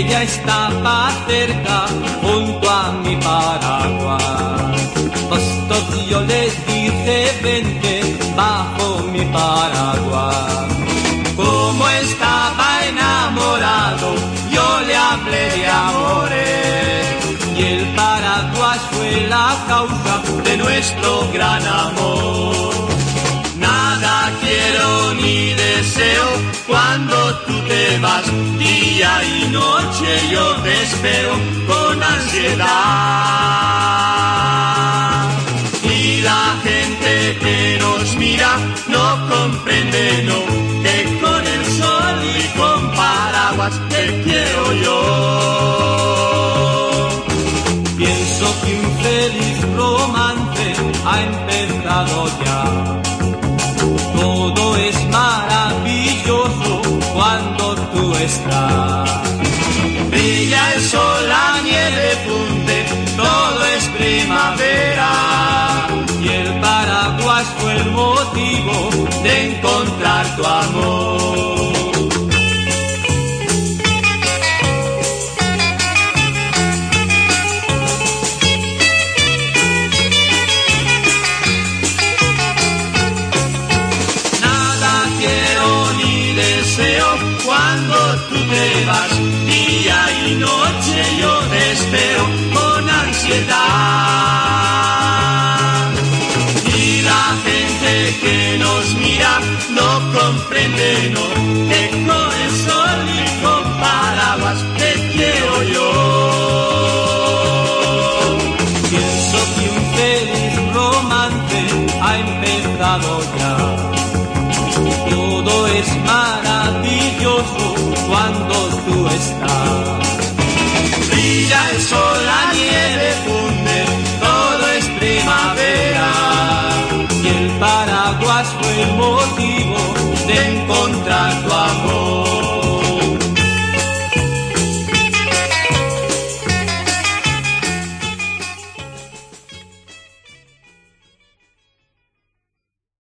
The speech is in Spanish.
ella estaba cerca junto a mi paraguas. Hostos yo les dije vente bajo mi paraguas. Como estaba enamorado, yo le hablé de amores. La causa de nuestro gran amor. Nada quiero ni deseo cuando tú te vas, día y noche yo te espero con ansiedad. Y la gente que nos mira no comprende, no, que con el sol y con paraguas te quiero yo. Pienso que un feliz romance ha empezado ya. Todo es maravilloso cuando tú estás. Brilla el sol, la nieve funde, todo es primavera. Y el paraguas fue el motivo de encontrar tu amor. Cuando tú te vas, día y noche yo te con ansiedad. Y la gente que nos mira no comprende, no, que el sol y con paraguas te quiero yo. Pienso que un feliz romance ha empezado ya. motivo de encontrar tu amor.